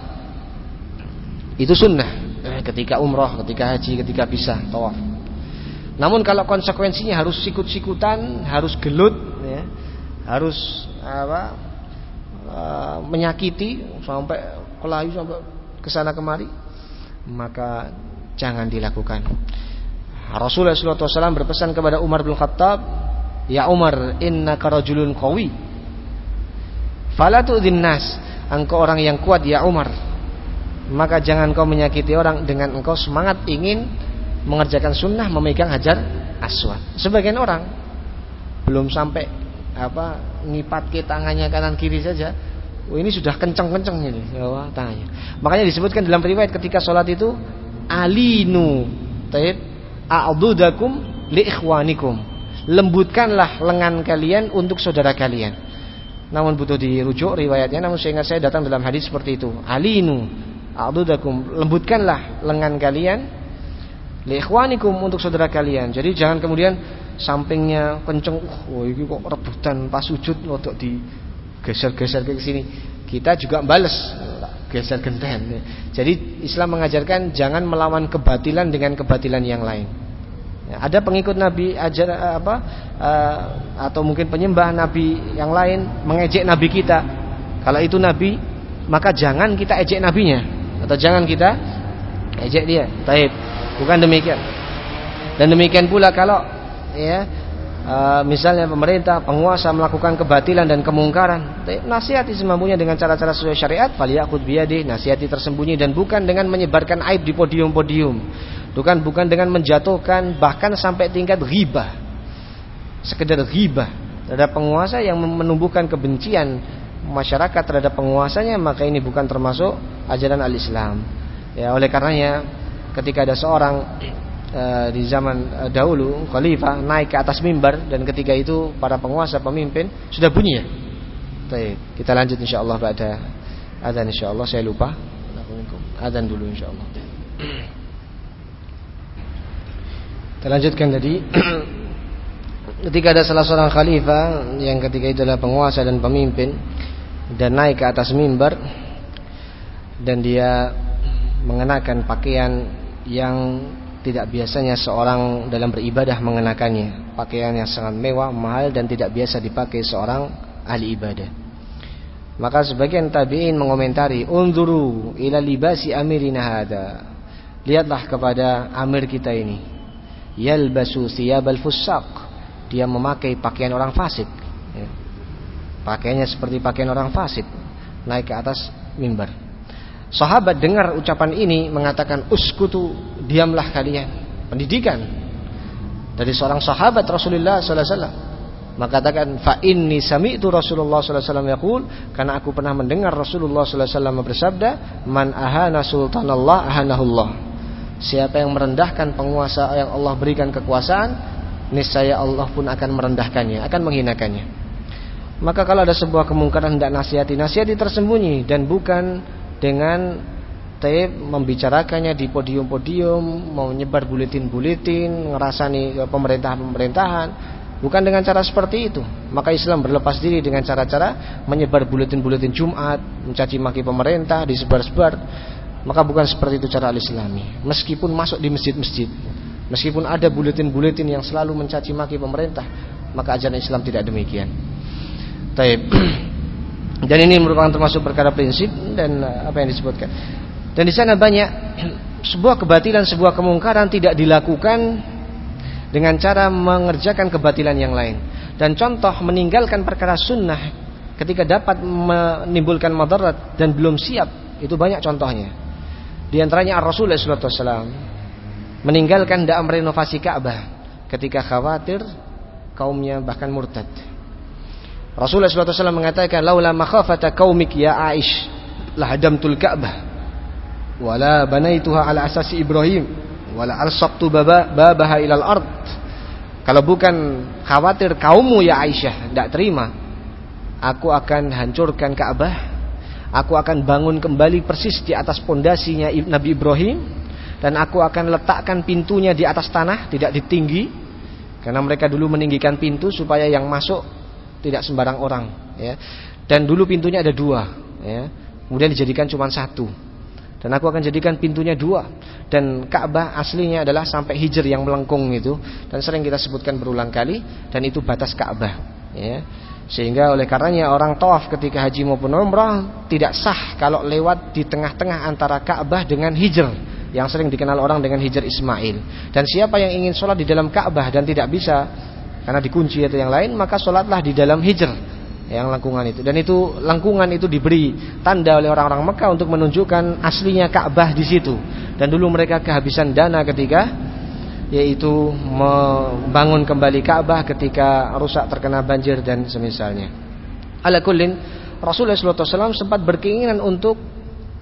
itu sunnah eh, ketika umroh, ketika haji, ketika bisa tawaf. Namun kalau konsekuensinya harus sikut-sikutan, harus gelut, ya, harus apa, uh, menyakiti sampai kelayu sampai ke sana kemari, maka jangan dilakukan. Rasulullah SAW berpesan kepada Umar bin Khattab, Ya Umar, inna karajulun qawi. Fala tu'dhin nas. Engkau orang yang kuat ya Umar. Maka jangan kau menyakiti orang dengan engkau semangat ingin mengerjakan sunnah memegang hajar aswad. Sebagian orang belum sampai apa ngipat ke tangannya kanan kiri saja Oh, ini sudah kenceng-kenceng ini ya, tangannya. Makanya disebutkan dalam riwayat ketika sholat itu alinu taib a'dudakum li ikhwanikum. Lembutkanlah lengan kalian untuk saudara kalian. Namun butuh dirujuk riwayatnya namun sehingga saya datang dalam hadis seperti itu. Alinu a'dudakum lembutkanlah lengan kalian li ikhwanikum untuk saudara kalian. Jadi jangan kemudian sampingnya kenceng, oh ini kok rebutan pas sujud untuk di geser-geser ke sini kita juga bales geser genten jadi Islam mengajarkan jangan melawan kebatilan dengan kebatilan yang lain Ya, ada pengikut Nabi ajar apa uh, atau mungkin penyembah Nabi yang lain mengejek Nabi kita. Kalau itu Nabi, maka jangan kita ejek Nabinya atau jangan kita ejek dia. Taib. Bukan demikian. Dan demikian pula kalau ya uh, misalnya pemerintah penguasa melakukan kebatilan dan kemungkaran, nasihati semampunya dengan cara-cara sesuai syariat, faliyakut biyadi, nasihati tersembunyi dan bukan dengan menyebarkan aib di podium-podium Bukan bukan dengan menjatuhkan bahkan sampai tingkat riba. Sekedar riba terhadap penguasa yang menumbuhkan kebencian masyarakat terhadap penguasanya maka ini bukan termasuk ajaran al-Islam. Ya, oleh karenanya ketika ada seorang uh, di zaman uh, dahulu khalifah naik ke atas mimbar dan ketika itu para penguasa pemimpin sudah bunyi ya. Baik, kita lanjut insyaallah pada adzan insyaallah saya lupa. Adzan dulu insyaallah. Kita lanjutkan tadi Ketika ada salah seorang khalifah Yang ketika itu adalah penguasa dan pemimpin Dan naik ke atas mimbar Dan dia Mengenakan pakaian Yang tidak biasanya seorang dalam beribadah mengenakannya. Pakaian yang sangat mewah, mahal Dan tidak biasa dipakai seorang ahli ibadah. Maka sebagian tabi'in mengomentari Unduru ila libasi amirina hada Lihatlah kepada amir kita ini. Yalbasu thiyabal fusaq dia memakai pakaian orang fasik. Ya. pakaiannya seperti pakaian orang fasik. Naik ke atas mimbar sahabat dengar ucapan ini mengatakan uskutu diamlah kalian. Pendidikan dari seorang sahabat Rasulullah sallallahu alaihi wasallam. Mengatakan fa inni sami'tu Rasulullah sallallahu alaihi wasallam yaqul karena aku pernah mendengar Rasulullah sallallahu alaihi wasallam bersabda man ahana sultanallah ahanahullah. Siapa yang merendahkan penguasa yang Allah berikan kekuasaan, niscaya Allah pun akan merendahkannya, akan menghinakannya. Maka kalau ada sebuah kemungkaran tidak nasihati, nasihati tersembunyi dan bukan dengan tape membicarakannya di podium-podium, mau menyebar buletin-buletin, ngerasani pemerintahan-pemerintahan, bukan dengan cara seperti itu. Maka Islam berlepas diri dengan cara-cara menyebar buletin-buletin Jumat, mencaci maki pemerintah, disebar-sebar maka bukan seperti itu cara al-islami meskipun masuk di masjid-masjid meskipun ada buletin-buletin yang selalu mencaci maki pemerintah maka ajaran Islam tidak demikian Taib. dan ini merupakan termasuk perkara prinsip dan eh, apa yang disebutkan. Dan di sana banyak sebuah kebatilan sebuah kemungkaran tidak dilakukan dengan cara mengerjakan kebatilan yang lain. Dan contoh meninggalkan perkara sunnah ketika dapat menimbulkan madarat dan belum siap itu banyak contohnya. Di antaranya Rasulullah SAW meninggalkan tidak merenovasi Ka'bah ketika khawatir kaumnya bahkan murtad. Rasulullah SAW mengatakan, "Laula makhafata kaumik ya Aish, lahadamtul Ka'bah, wala banaituha ala asasi Ibrahim, wala alsaqtu babaha ilal ard." Kalau bukan khawatir kaummu ya Aisyah tidak terima, aku akan hancurkan Ka'bah. Aku akan bangun kembali persis di atas pondasinya Nabi Ibrahim dan aku akan letakkan pintunya di atas tanah, tidak ditinggi karena mereka dulu meninggikan pintu supaya yang masuk tidak sembarang orang ya. Dan dulu pintunya ada dua ya. Kemudian dijadikan cuma satu. Dan aku akan jadikan pintunya dua Dan Ka'bah aslinya adalah sampai hijr yang melengkung itu Dan sering kita sebutkan berulang kali Dan itu batas Ka'bah ya. Sehingga oleh karenanya orang tawaf ketika haji maupun umrah tidak sah kalau lewat di tengah-tengah antara Ka'bah dengan Hijr yang sering dikenal orang dengan Hijr Ismail. Dan siapa yang ingin sholat di dalam Ka'bah dan tidak bisa karena dikunci atau yang lain, maka sholatlah di dalam Hijr yang lengkungan itu. Dan itu lengkungan itu diberi tanda oleh orang-orang Mekah untuk menunjukkan aslinya Ka'bah di situ. Dan dulu mereka kehabisan dana ketika yaitu membangun kembali Ka'bah ketika rusak terkena banjir dan semisalnya. Ala kullin Rasulullah SAW sempat berkeinginan untuk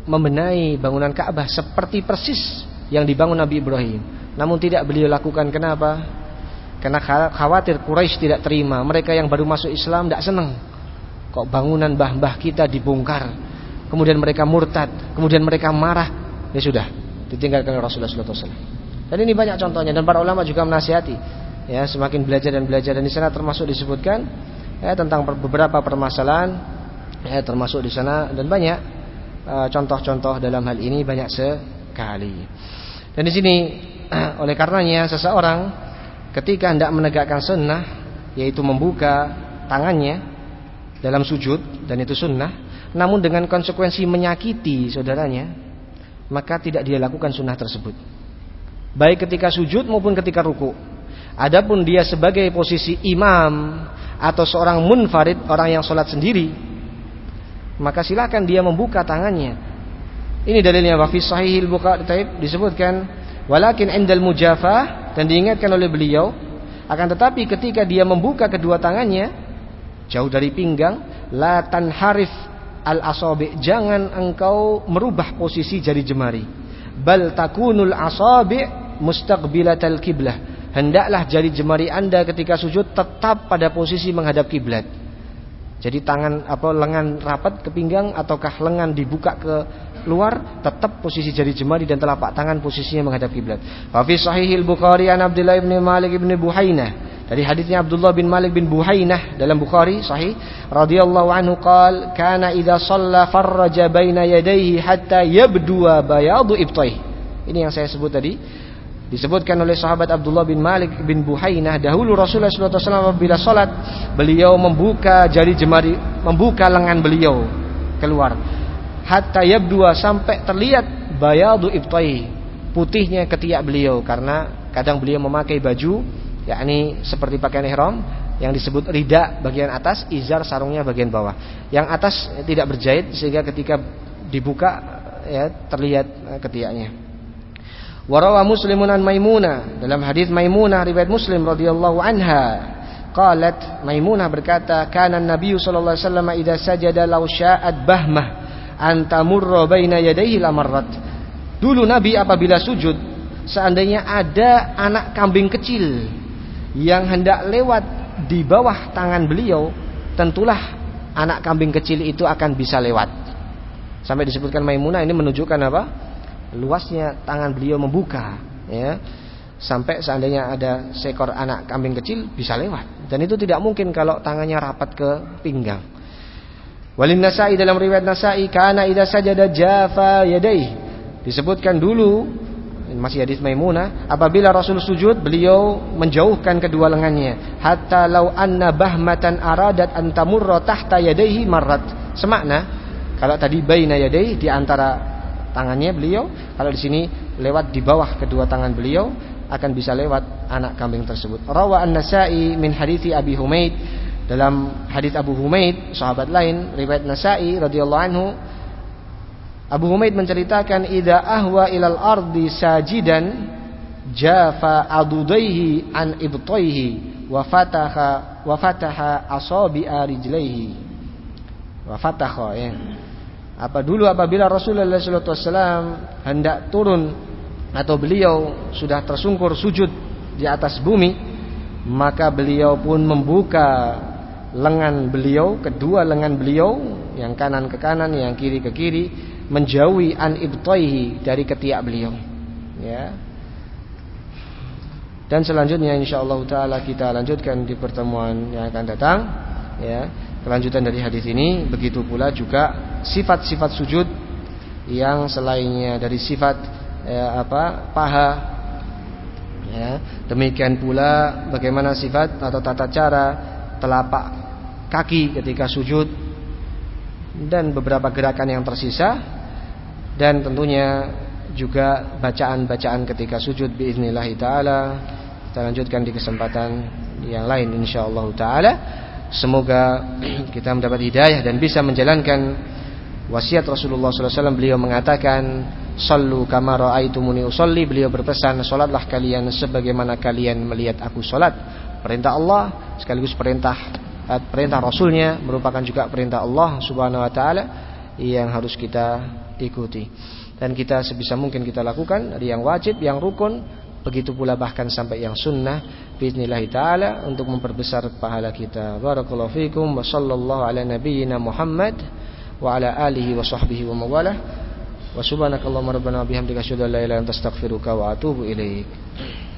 membenahi bangunan Ka'bah seperti persis yang dibangun Nabi Ibrahim. Namun tidak beliau lakukan kenapa? Karena khawatir Quraisy tidak terima. Mereka yang baru masuk Islam tidak senang. Kok bangunan bah-bah kita dibongkar. Kemudian mereka murtad. Kemudian mereka marah. Ya sudah. Ditinggalkan Rasulullah SAW. Dan ini banyak contohnya dan para ulama juga menasihati ya semakin belajar dan belajar dan di sana termasuk disebutkan ya tentang beberapa permasalahan ya termasuk di sana dan banyak eh, contoh-contoh uh, dalam hal ini banyak sekali. Dan di sini oleh karenanya seseorang ketika hendak menegakkan sunnah yaitu membuka tangannya dalam sujud dan itu sunnah namun dengan konsekuensi menyakiti saudaranya maka tidak dia lakukan sunnah tersebut. Baik ketika sujud maupun ketika ruku. Adapun dia sebagai posisi imam atau seorang munfarid orang yang sholat sendiri maka silakan dia membuka tangannya. Ini dalilnya. Wa fi sahihil bukhari disebutkan walakin indal mujafah dan diingatkan oleh beliau akan tetapi ketika dia membuka kedua tangannya jauh dari pinggang la tanharif al asabi jangan engkau merubah posisi jari jemari bal takunul asabi mustaqbilatal kiblah hendaklah jari jemari Anda ketika sujud tetap pada posisi menghadap kiblat. Jadi tangan apa lengan rapat ke pinggang ataukah lengan dibuka ke luar tetap posisi jari jemari dan telapak tangan posisinya menghadap kiblat. Wa fi sahihil Bukhari an Abdullah bin Malik bin Buhainah dari hadisnya Abdullah bin Malik bin Buhainah dalam Bukhari sahih radhiyallahu anhu qal kana idza shalla farraja baina yadayhi hatta yabdu bayadu ibtayh. Ini yang saya sebut tadi Disebutkan oleh sahabat Abdullah bin Malik bin Buhainah dahulu Rasulullah SAW apabila sholat beliau membuka jari jemari membuka lengan beliau keluar hatta yabdua sampai terlihat bayadu ibtai putihnya ketiak beliau. Karena kadang beliau memakai baju yakni seperti pakaian ihram yang disebut rida bagian atas izar sarungnya bagian bawah. Yang atas tidak berjahit sehingga ketika dibuka ya terlihat ketiaknya. Warawa Muslimun an Maimunah dalam hadis Maimunah riwayat Muslim radhiyallahu anha qalat Maimunah berkata kana Nabi sallallahu alaihi wasallam idza sajada law sya'at bahmah an tamurra baina yadayhi lamarrat Dulu Nabi apabila sujud seandainya ada anak kambing kecil yang hendak lewat di bawah tangan beliau tentulah anak kambing kecil itu akan bisa lewat. Sampai disebutkan Maimunah ini menunjukkan apa? Luasnya tangan beliau membuka ya. Sampai seandainya ada seekor anak kambing kecil bisa lewat. Dan itu tidak mungkin kalau tangannya rapat ke pinggang walin nasai dalam riwayat nasai kana idza sajada jafa yadai disebutkan dulu masih hadis Maimunah apabila Rasul sujud beliau menjauhkan kedua lengannya. Hatta lau anna bahmatan aradat antamurra tahta yadaihi marrat. Semakna kalau tadi baina yadai di antara tangannya beliau, kalau di sini lewat di bawah kedua tangan beliau akan bisa lewat anak kambing tersebut. Rawa An-Nasa'i min hadithi Abi Humaid dalam hadis Abu Humaid sahabat lain riwayat Nasa'i radhiyallahu anhu Abu Humaid menceritakan idza ahwa ilal ardi sajidan jafa adudaihi an ibtaihi wa fataha wa fataha asabi'a rijlaihi. Wa fataha ya. Apa dulu apabila Rasulullah SAW hendak turun atau beliau sudah tersungkur sujud di atas bumi, maka beliau pun membuka lengan beliau, kedua lengan beliau, yang kanan ke kanan, yang kiri ke kiri, menjauhi an ibtaihi dari ketiak beliau. Ya. Dan selanjutnya insyaallah taala kita lanjutkan di pertemuan yang akan datang, ya. Kelanjutan dari hadis ini begitu pula juga sifat-sifat sujud yang selainnya dari sifat ya, apa paha ya demikian pula bagaimana sifat atau tata cara telapak kaki ketika sujud dan beberapa gerakan yang tersisa dan tentunya juga bacaan-bacaan ketika sujud biiznillah taala kita lanjutkan di kesempatan yang lain insyaallah taala Semoga kita mendapat hidayah dan bisa menjalankan wasiat Rasulullah SAW. Beliau mengatakan, Sallu kama ra'aitumuni usolli. Beliau berpesan, Salatlah kalian sebagaimana kalian melihat aku salat. Perintah Allah sekaligus perintah eh, perintah Rasulnya merupakan juga perintah Allah Subhanahu Wa Taala yang harus kita ikuti. Dan kita sebisa mungkin kita lakukan dari yang wajib, yang rukun, begitu pula bahkan sampai yang sunnah bismillah taala untuk memperbesar pahala kita. Barakallahu fikum wa sallallahu ala nabiyyina Muhammad wa ala alihi wa sahbihi wa mawalah. Wa subhanakallahumma rabbana bihamdika asyhadu an la ilaha wa atubu ilaik